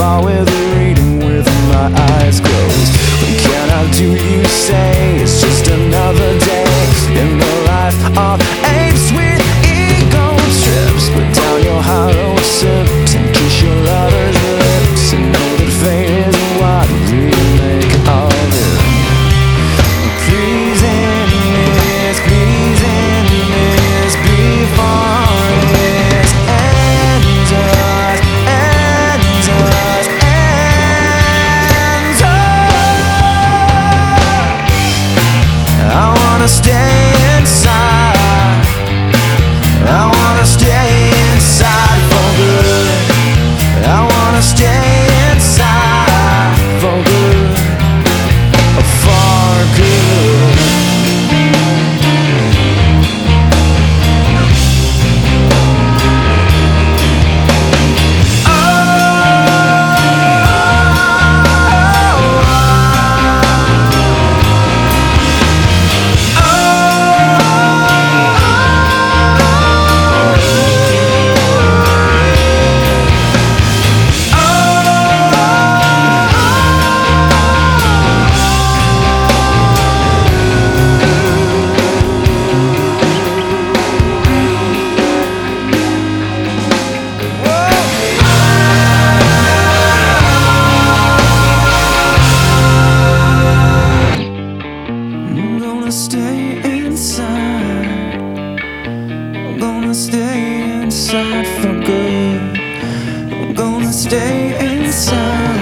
bar with a reading with my eyes closed. What can I do? You say it's just another gonna stay inside. Stay inside for good. I'm gonna stay inside